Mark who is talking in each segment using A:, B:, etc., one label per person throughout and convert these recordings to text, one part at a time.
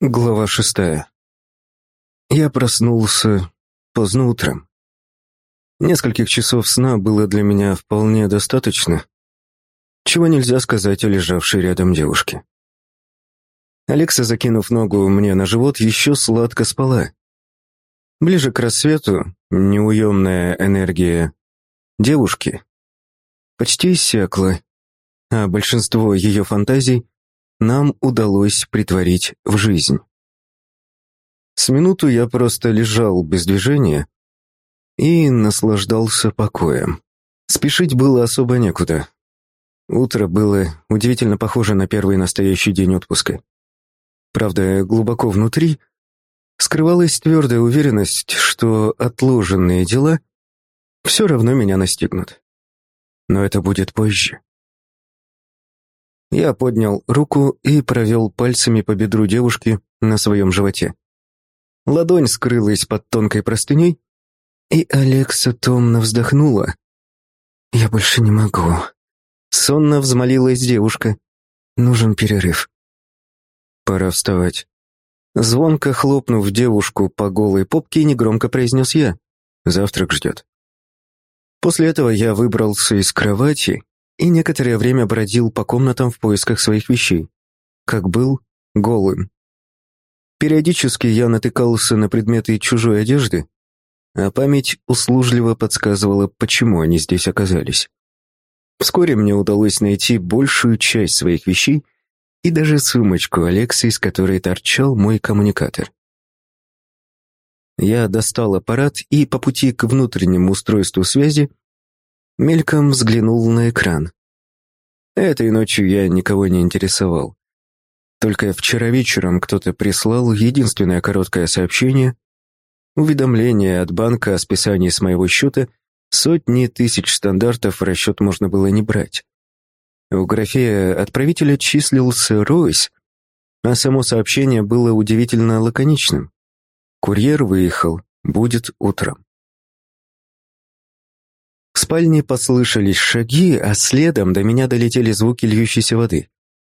A: Глава шестая. Я проснулся поздно утром. Нескольких часов сна было для меня вполне достаточно, чего нельзя сказать о лежавшей рядом девушке. Алекса, закинув ногу мне на живот, еще сладко спала. Ближе к рассвету неуемная энергия девушки почти иссякла, а большинство ее фантазий нам удалось притворить в жизнь. С минуту я просто лежал без движения и наслаждался покоем. Спешить было особо некуда. Утро было удивительно похоже на первый настоящий день отпуска. Правда, глубоко внутри скрывалась твердая уверенность, что отложенные дела все равно меня настигнут. Но это будет позже. Я поднял руку и провел пальцами по бедру девушки на своем животе. Ладонь скрылась под тонкой простыней, и Алекса томно вздохнула. «Я больше не могу». Сонно взмолилась девушка. «Нужен перерыв». «Пора вставать». Звонко хлопнув девушку по голой попке, негромко произнес я. «Завтрак ждет». После этого я выбрался из кровати и некоторое время бродил по комнатам в поисках своих вещей. Как был, голым. Периодически я натыкался на предметы чужой одежды, а память услужливо подсказывала, почему они здесь оказались. Вскоре мне удалось найти большую часть своих вещей и даже сумочку Алекса, из которой торчал мой коммуникатор. Я достал аппарат и по пути к внутреннему устройству связи Мельком взглянул на экран. Этой ночью я никого не интересовал. Только вчера вечером кто-то прислал единственное короткое сообщение, уведомление от банка о списании с моего счета, сотни тысяч стандартов в расчет можно было не брать. В графе отправителя числился Ройс, а само сообщение было удивительно лаконичным. Курьер выехал, будет утром. Спальне послышались шаги, а следом до меня долетели звуки льющейся воды.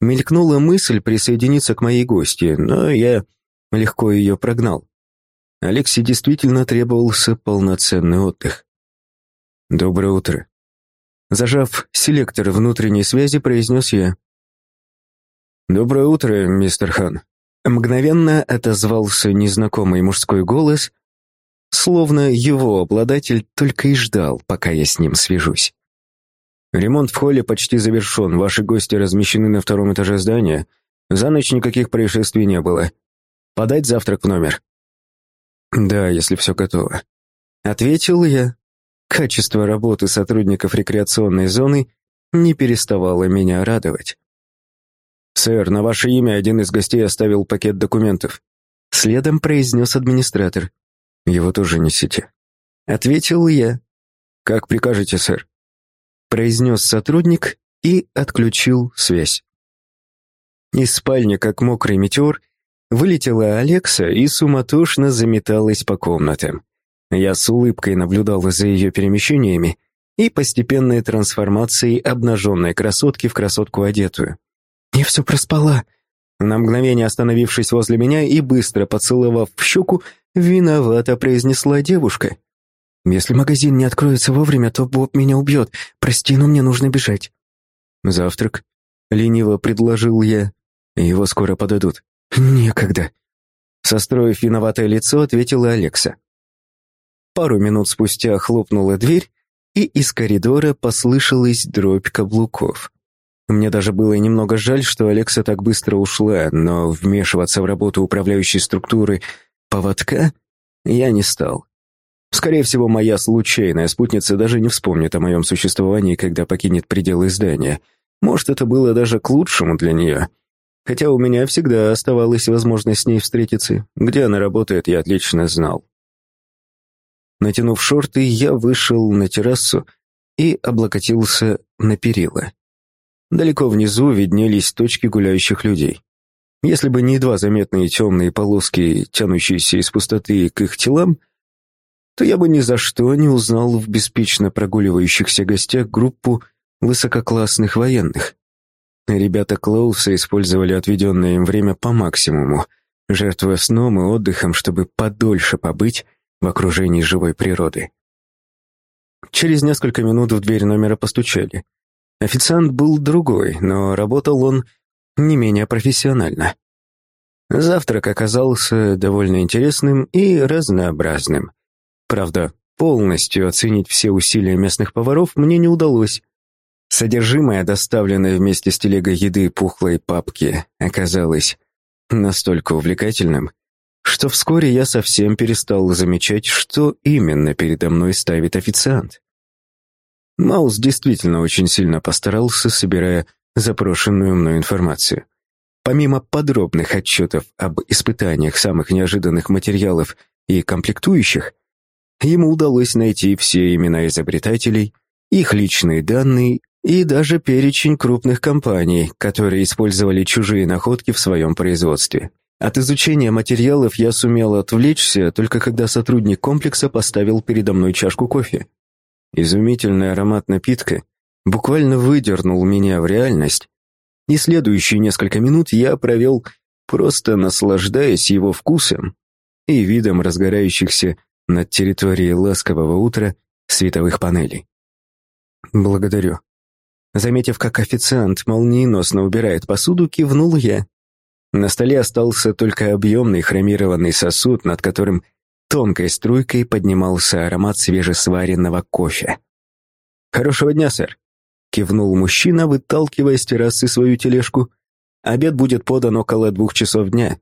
A: Мелькнула мысль присоединиться к моей гости, но я легко ее прогнал. Алексе действительно требовался полноценный отдых. «Доброе утро». Зажав селектор внутренней связи, произнес я. «Доброе утро, мистер Хан». Мгновенно отозвался незнакомый мужской голос, словно его обладатель только и ждал, пока я с ним свяжусь. Ремонт в холле почти завершен, ваши гости размещены на втором этаже здания. За ночь никаких происшествий не было. Подать завтрак в номер? Да, если все готово. Ответил я. Качество работы сотрудников рекреационной зоны не переставало меня радовать. «Сэр, на ваше имя один из гостей оставил пакет документов», следом произнес администратор. Его тоже несите. Ответил я. Как прикажете, сэр. Произнес сотрудник и отключил связь. Из спальни, как мокрый метеор, вылетела Алекса и суматошно заметалась по комнатам. Я с улыбкой наблюдал за ее перемещениями и постепенной трансформацией обнаженной красотки в красотку одетую. «Я все проспала», на мгновение остановившись возле меня и быстро поцеловав в щеку, виновато произнесла девушка. «Если магазин не откроется вовремя, то Боб меня убьет. Прости, но мне нужно бежать». «Завтрак?» — лениво предложил я. «Его скоро подадут». «Некогда». Состроив виноватое лицо, ответила Алекса. Пару минут спустя хлопнула дверь, и из коридора послышалась дробь каблуков. Мне даже было немного жаль, что Алекса так быстро ушла, но вмешиваться в работу управляющей структуры поводка я не стал. Скорее всего, моя случайная спутница даже не вспомнит о моем существовании, когда покинет пределы здания. Может, это было даже к лучшему для нее. Хотя у меня всегда оставалась возможность с ней встретиться. Где она работает, я отлично знал. Натянув шорты, я вышел на террасу и облокотился на перила. Далеко внизу виднелись точки гуляющих людей. Если бы не едва заметные темные полоски, тянущиеся из пустоты к их телам, то я бы ни за что не узнал в беспечно прогуливающихся гостях группу высококлассных военных. Ребята Клоуса использовали отведенное им время по максимуму, жертвуя сном и отдыхом, чтобы подольше побыть в окружении живой природы. Через несколько минут в дверь номера постучали. Официант был другой, но работал он не менее профессионально. Завтрак оказался довольно интересным и разнообразным. Правда, полностью оценить все усилия местных поваров мне не удалось. Содержимое, доставленное вместе с телегой еды пухлой папки, оказалось настолько увлекательным, что вскоре я совсем перестал замечать, что именно передо мной ставит официант. Маус действительно очень сильно постарался, собирая запрошенную мной информацию. Помимо подробных отчетов об испытаниях самых неожиданных материалов и комплектующих, ему удалось найти все имена изобретателей, их личные данные и даже перечень крупных компаний, которые использовали чужие находки в своем производстве. От изучения материалов я сумел отвлечься, только когда сотрудник комплекса поставил передо мной чашку кофе. Изумительный аромат напитка буквально выдернул меня в реальность, и следующие несколько минут я провел, просто наслаждаясь его вкусом и видом разгорающихся над территорией ласкового утра световых панелей. «Благодарю». Заметив, как официант молниеносно убирает посуду, кивнул я. На столе остался только объемный хромированный сосуд, над которым тонкой струйкой поднимался аромат свежесваренного кофе. «Хорошего дня, сэр!» Кивнул мужчина, выталкивая с террасы свою тележку. Обед будет подан около двух часов дня.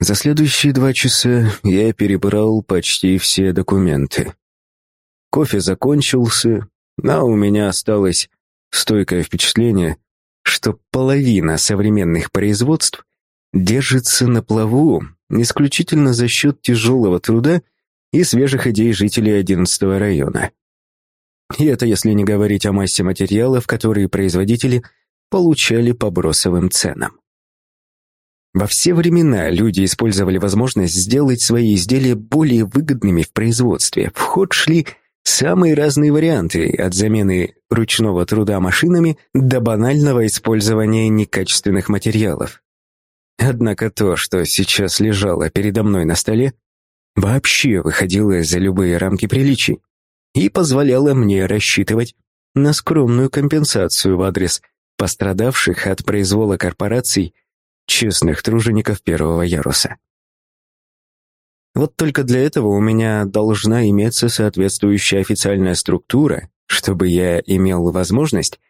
A: За следующие два часа я перебрал почти все документы. Кофе закончился, но у меня осталось стойкое впечатление, что половина современных производств держится на плаву исключительно за счет тяжелого труда и свежих идей жителей 11 района. И это если не говорить о массе материалов, которые производители получали по бросовым ценам. Во все времена люди использовали возможность сделать свои изделия более выгодными в производстве. В ход шли самые разные варианты, от замены ручного труда машинами до банального использования некачественных материалов. Однако то, что сейчас лежало передо мной на столе, вообще выходило за любые рамки приличий и позволяло мне рассчитывать на скромную компенсацию в адрес пострадавших от произвола корпораций честных тружеников первого яруса. Вот только для этого у меня должна иметься соответствующая официальная структура, чтобы я имел возможность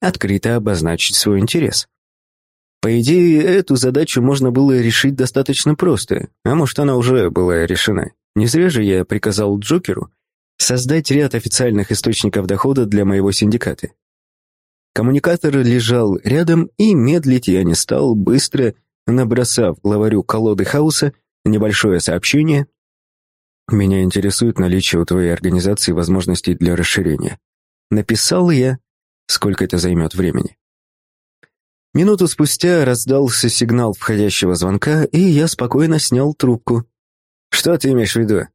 A: открыто обозначить свой интерес. По идее, эту задачу можно было решить достаточно просто, а может, она уже была решена. Не зря же я приказал Джокеру создать ряд официальных источников дохода для моего синдиката. Коммуникатор лежал рядом, и медлить я не стал, быстро набросав главарю колоды хаоса небольшое сообщение. «Меня интересует наличие у твоей организации возможностей для расширения». Написал я, сколько это займет времени. Минуту спустя раздался сигнал входящего звонка, и я спокойно снял трубку. «Что ты имеешь в виду?»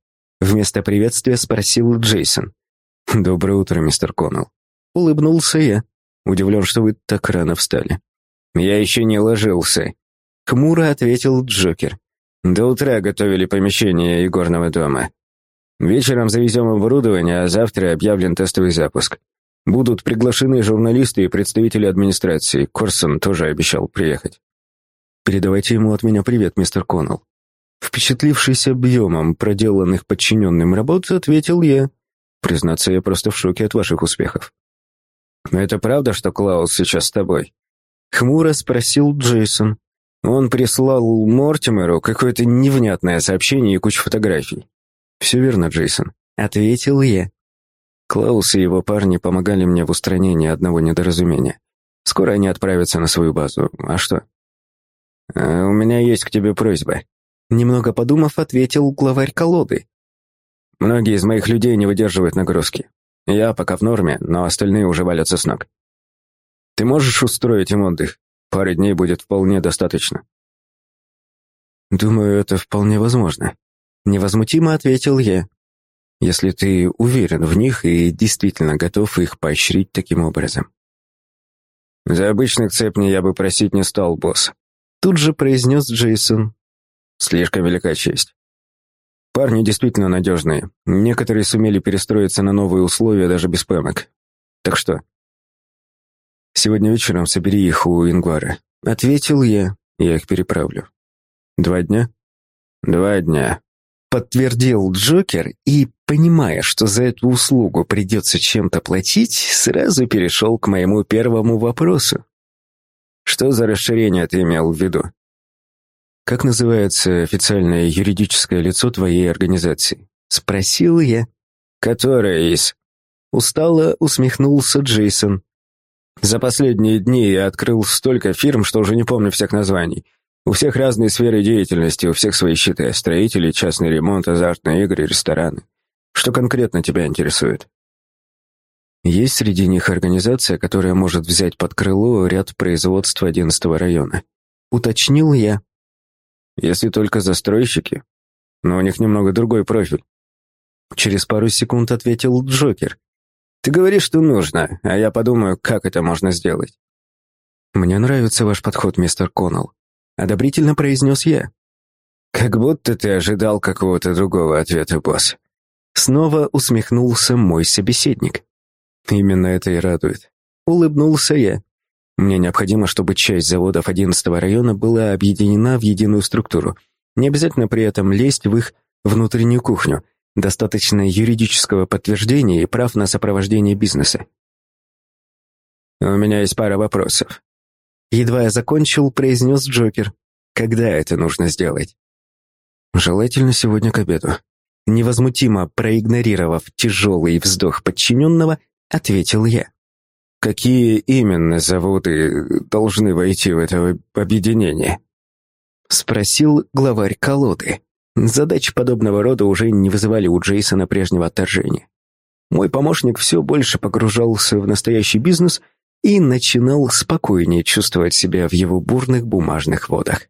A: Вместо приветствия спросил Джейсон. «Доброе утро, мистер Коннелл». Улыбнулся я. Удивлен, что вы так рано встали. «Я еще не ложился», — хмуро ответил Джокер. «До утра готовили помещение игорного дома. Вечером завезем оборудование, а завтра объявлен тестовый запуск. Будут приглашены журналисты и представители администрации. Корсон тоже обещал приехать. Передавайте ему от меня привет, мистер Коннелл. Впечатлившись объемом проделанных подчиненным работ, ответил я. Признаться, я просто в шоке от ваших успехов. «Это правда, что Клаус сейчас с тобой?» Хмуро спросил Джейсон. Он прислал Мортимеру какое-то невнятное сообщение и кучу фотографий. «Все верно, Джейсон», — ответил я. Клаус и его парни помогали мне в устранении одного недоразумения. Скоро они отправятся на свою базу. А что? «А «У меня есть к тебе просьба», Немного подумав, ответил главарь колоды. «Многие из моих людей не выдерживают нагрузки. Я пока в норме, но остальные уже валятся с ног. Ты можешь устроить им отдых? Пары дней будет вполне достаточно». «Думаю, это вполне возможно», — невозмутимо ответил я. «Если ты уверен в них и действительно готов их поощрить таким образом». «За обычных цепней я бы просить не стал, босс», Тут же произнес Джейсон. Слишком велика честь. Парни действительно надежные. Некоторые сумели перестроиться на новые условия даже без пэмок. Так что? Сегодня вечером собери их у Ингвара. Ответил я, я их переправлю. Два дня? Два дня. Подтвердил Джокер и, понимая, что за эту услугу придется чем-то платить, сразу перешел к моему первому вопросу. Что за расширение ты имел в виду? Как называется официальное юридическое лицо твоей организации? Спросил я. Которое из? Устало усмехнулся Джейсон. За последние дни я открыл столько фирм, что уже не помню всех названий. У всех разные сферы деятельности, у всех свои счета. Строители, частный ремонт, азартные игры, рестораны. Что конкретно тебя интересует? Есть среди них организация, которая может взять под крыло ряд производств 11 района. Уточнил я. Если только застройщики. Но у них немного другой профиль. Через пару секунд ответил Джокер. Ты говоришь, что нужно, а я подумаю, как это можно сделать. Мне нравится ваш подход, мистер Коннелл. Одобрительно произнес я. Как будто ты ожидал какого-то другого ответа, босс. Снова усмехнулся мой собеседник. Именно это и радует. Улыбнулся я. Мне необходимо, чтобы часть заводов 11 района была объединена в единую структуру. Не обязательно при этом лезть в их внутреннюю кухню. Достаточно юридического подтверждения и прав на сопровождение бизнеса. У меня есть пара вопросов. Едва я закончил, произнес Джокер. Когда это нужно сделать? Желательно сегодня к обеду. Невозмутимо проигнорировав тяжелый вздох подчиненного, ответил я. Какие именно заводы должны войти в это объединение? Спросил главарь колоды. Задачи подобного рода уже не вызывали у Джейсона прежнего отторжения. Мой помощник все больше погружался в настоящий бизнес и начинал спокойнее чувствовать себя в его бурных бумажных водах.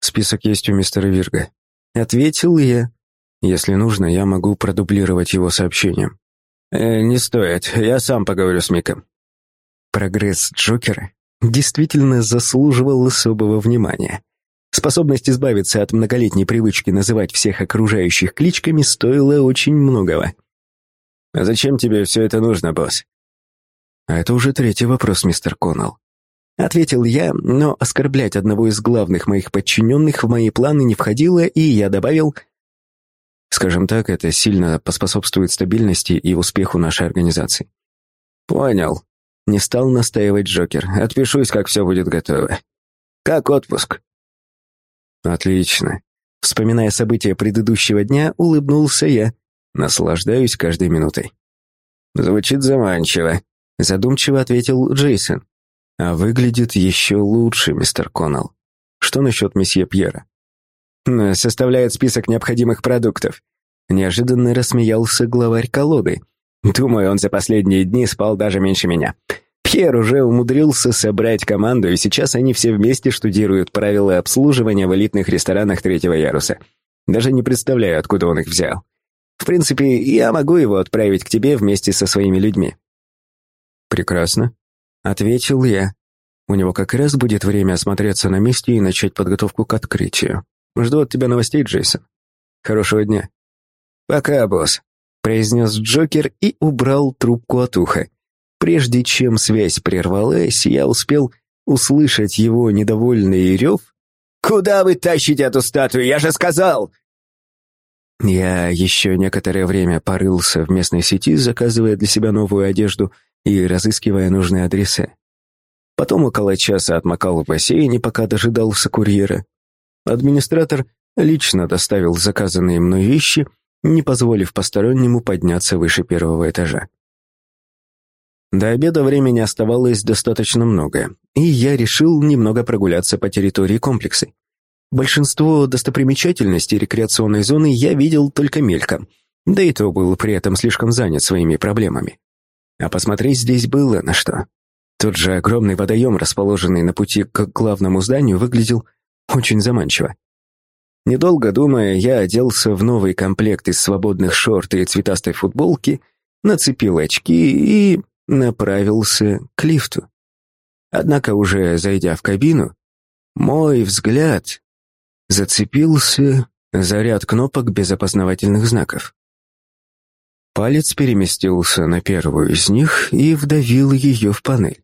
A: «Список есть у мистера Вирга», — ответил я. «Если нужно, я могу продублировать его сообщением». «Э, «Не стоит, я сам поговорю с Миком». Прогресс Джокера действительно заслуживал особого внимания. Способность избавиться от многолетней привычки называть всех окружающих кличками стоила очень многого. «А зачем тебе все это нужно, босс?» «А это уже третий вопрос, мистер Коннелл». Ответил я, но оскорблять одного из главных моих подчиненных в мои планы не входило, и я добавил, Скажем так, это сильно поспособствует стабильности и успеху нашей организации. Понял. Не стал настаивать Джокер. Отпишусь, как все будет готово. Как отпуск? Отлично. Вспоминая события предыдущего дня, улыбнулся я. Наслаждаюсь каждой минутой. Звучит заманчиво. Задумчиво ответил Джейсон. А выглядит еще лучше, мистер Коннелл. Что насчет месье Пьера? Составляет список необходимых продуктов. Неожиданно рассмеялся главарь колоды. Думаю, он за последние дни спал даже меньше меня. Пьер уже умудрился собрать команду, и сейчас они все вместе штудируют правила обслуживания в элитных ресторанах третьего яруса. Даже не представляю, откуда он их взял. В принципе, я могу его отправить к тебе вместе со своими людьми. Прекрасно, ответил я. У него как раз будет время осмотреться на месте и начать подготовку к открытию. Жду от тебя новостей, Джейсон. Хорошего дня. Пока, босс, произнес Джокер и убрал трубку от уха. Прежде чем связь прервалась, я успел услышать его недовольный рев. «Куда вы тащите эту статую? Я же сказал!» Я еще некоторое время порылся в местной сети, заказывая для себя новую одежду и разыскивая нужные адреса. Потом около часа отмокал в бассейне, пока дожидался курьера. Администратор лично доставил заказанные мной вещи, не позволив постороннему подняться выше первого этажа. До обеда времени оставалось достаточно много, и я решил немного прогуляться по территории комплекса. Большинство достопримечательностей рекреационной зоны я видел только мельком, да и то был при этом слишком занят своими проблемами. А посмотреть здесь было на что. Тот же огромный водоем, расположенный на пути к главному зданию, выглядел очень заманчиво. Недолго думая, я оделся в новый комплект из свободных шорт и цветастой футболки, нацепил очки и направился к лифту. Однако уже зайдя в кабину, Мой взгляд зацепился за ряд кнопок без опознавательных знаков. Палец переместился на первую из них и вдавил ее в панель.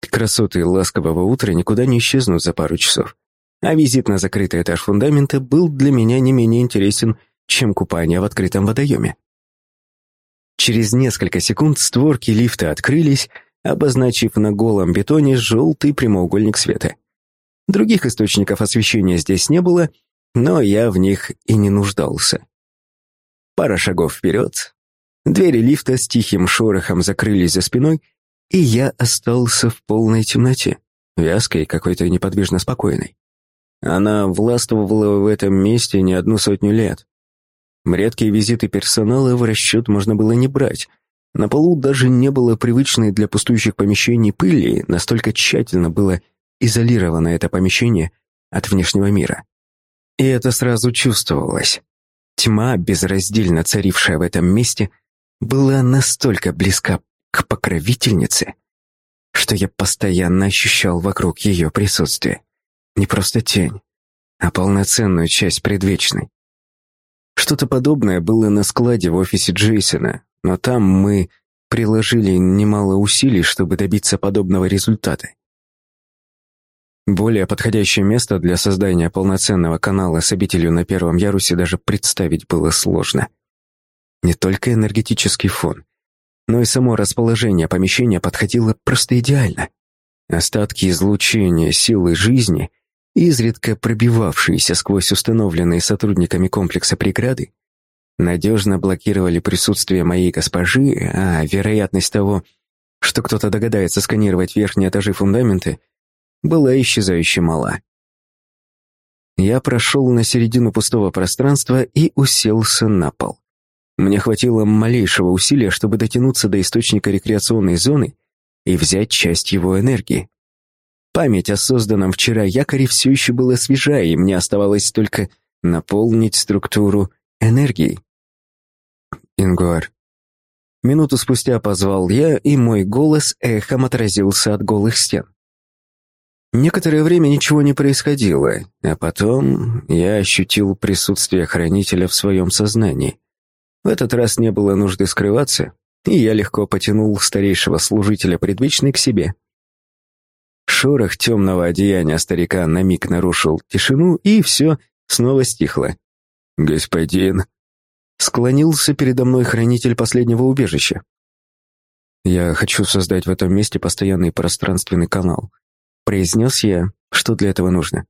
A: Красоты ласкового утра никуда не исчезнут за пару часов. А визит на закрытый этаж фундамента был для меня не менее интересен, чем купание в открытом водоеме. Через несколько секунд створки лифта открылись, обозначив на голом бетоне желтый прямоугольник света. Других источников освещения здесь не было, но я в них и не нуждался. Пара шагов вперед. Двери лифта с тихим шорохом закрылись за спиной, и я остался в полной темноте, вязкой, какой-то неподвижно спокойной. Она властвовала в этом месте не одну сотню лет. Редкие визиты персонала в расчет можно было не брать. На полу даже не было привычной для пустующих помещений пыли, настолько тщательно было изолировано это помещение от внешнего мира. И это сразу чувствовалось. Тьма, безраздельно царившая в этом месте, была настолько близка к покровительнице, что я постоянно ощущал вокруг ее присутствие. Не просто тень, а полноценную часть предвечной. Что-то подобное было на складе в офисе Джейсона, но там мы приложили немало усилий, чтобы добиться подобного результата. Более подходящее место для создания полноценного канала с обителью на первом ярусе даже представить было сложно. Не только энергетический фон, но и само расположение помещения подходило просто идеально. Остатки излучения силы жизни, изредка пробивавшиеся сквозь установленные сотрудниками комплекса преграды, надежно блокировали присутствие моей госпожи, а вероятность того, что кто-то догадается сканировать верхние этажи фундамента, была исчезающе мала. Я прошел на середину пустого пространства и уселся на пол. Мне хватило малейшего усилия, чтобы дотянуться до источника рекреационной зоны и взять часть его энергии. Память о созданном вчера якоре все еще была свежа, и мне оставалось только наполнить структуру энергией. Ингуар. Минуту спустя позвал я, и мой голос эхом отразился от голых стен. Некоторое время ничего не происходило, а потом я ощутил присутствие хранителя в своем сознании. В этот раз не было нужды скрываться, и я легко потянул старейшего служителя предвечной к себе. Шорох темного одеяния старика на миг нарушил тишину, и все снова стихло. «Господин», — склонился передо мной хранитель последнего убежища. «Я хочу создать в этом месте постоянный пространственный канал», Произнес я, что для этого нужно.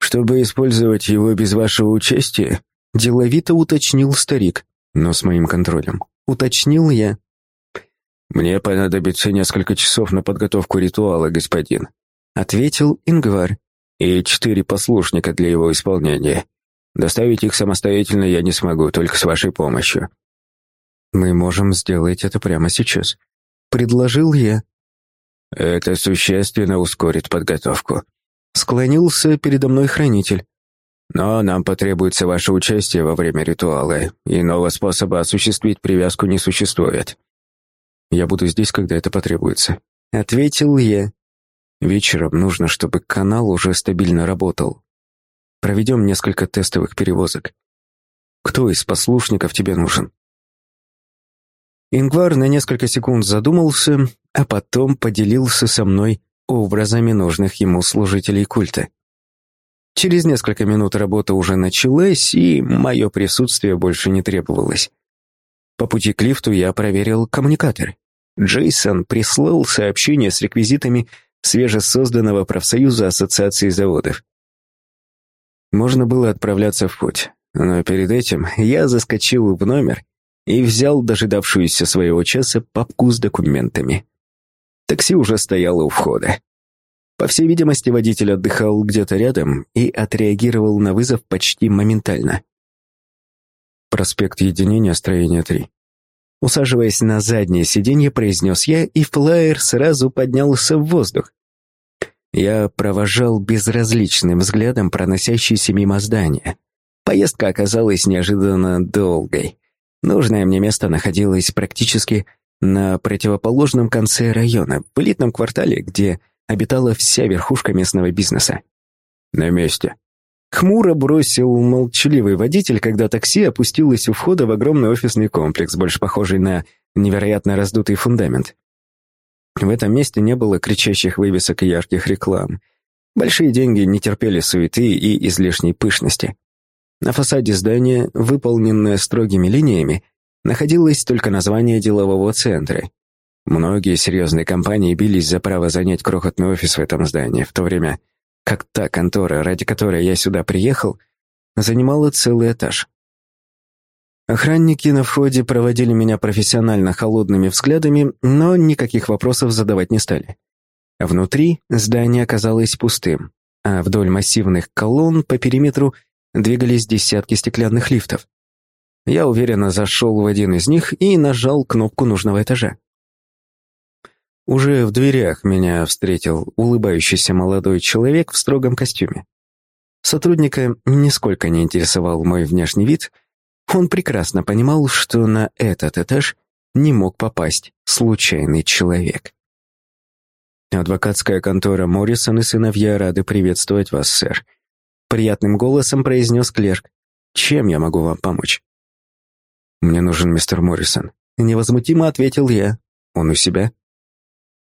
A: Чтобы использовать его без вашего участия, деловито уточнил старик, но с моим контролем. Уточнил я. Мне понадобится несколько часов на подготовку ритуала, господин, ответил Ингвар. И четыре послушника для его исполнения. Доставить их самостоятельно я не смогу, только с вашей помощью. Мы можем сделать это прямо сейчас, предложил я. Это существенно ускорит подготовку. Склонился передо мной хранитель. Но нам потребуется ваше участие во время ритуала. Иного способа осуществить привязку не существует. Я буду здесь, когда это потребуется. Ответил я. Вечером нужно, чтобы канал уже стабильно работал. Проведем несколько тестовых перевозок. Кто из послушников тебе нужен? Ингвар на несколько секунд задумался, а потом поделился со мной образами нужных ему служителей культа. Через несколько минут работа уже началась, и мое присутствие больше не требовалось. По пути к лифту я проверил коммуникатор. Джейсон прислал сообщение с реквизитами свежесозданного профсоюза Ассоциации заводов. Можно было отправляться в путь, но перед этим я заскочил в номер и взял дожидавшуюся своего часа папку с документами. Такси уже стояло у входа. По всей видимости, водитель отдыхал где-то рядом и отреагировал на вызов почти моментально. Проспект Единения, строение 3. Усаживаясь на заднее сиденье, произнес я, и флайер сразу поднялся в воздух. Я провожал безразличным взглядом проносящиеся мимо здания. Поездка оказалась неожиданно долгой. Нужное мне место находилось практически на противоположном конце района, в элитном квартале, где обитала вся верхушка местного бизнеса. «На месте», Хмуро бросил молчаливый водитель, когда такси опустилось у входа в огромный офисный комплекс, больше похожий на невероятно раздутый фундамент. В этом месте не было кричащих вывесок и ярких реклам. Большие деньги не терпели суеты и излишней пышности. На фасаде здания, выполненное строгими линиями, находилось только название делового центра. Многие серьезные компании бились за право занять крохотный офис в этом здании, в то время как та контора, ради которой я сюда приехал, занимала целый этаж. Охранники на входе проводили меня профессионально холодными взглядами, но никаких вопросов задавать не стали. Внутри здание оказалось пустым, а вдоль массивных колонн по периметру двигались десятки стеклянных лифтов. Я уверенно зашел в один из них и нажал кнопку нужного этажа. Уже в дверях меня встретил улыбающийся молодой человек в строгом костюме. Сотрудника нисколько не интересовал мой внешний вид. Он прекрасно понимал, что на этот этаж не мог попасть случайный человек. «Адвокатская контора Моррисон и сыновья рады приветствовать вас, сэр», приятным голосом произнес клерк. «Чем я могу вам помочь?» «Мне нужен мистер Моррисон», — невозмутимо ответил я. «Он у себя?»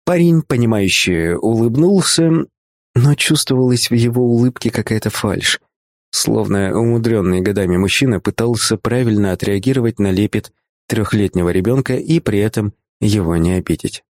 A: Парень, понимающе улыбнулся, но чувствовалась в его улыбке какая-то фальшь. Словно умудренный годами мужчина пытался правильно отреагировать на лепет трехлетнего ребенка и при этом его не обидеть.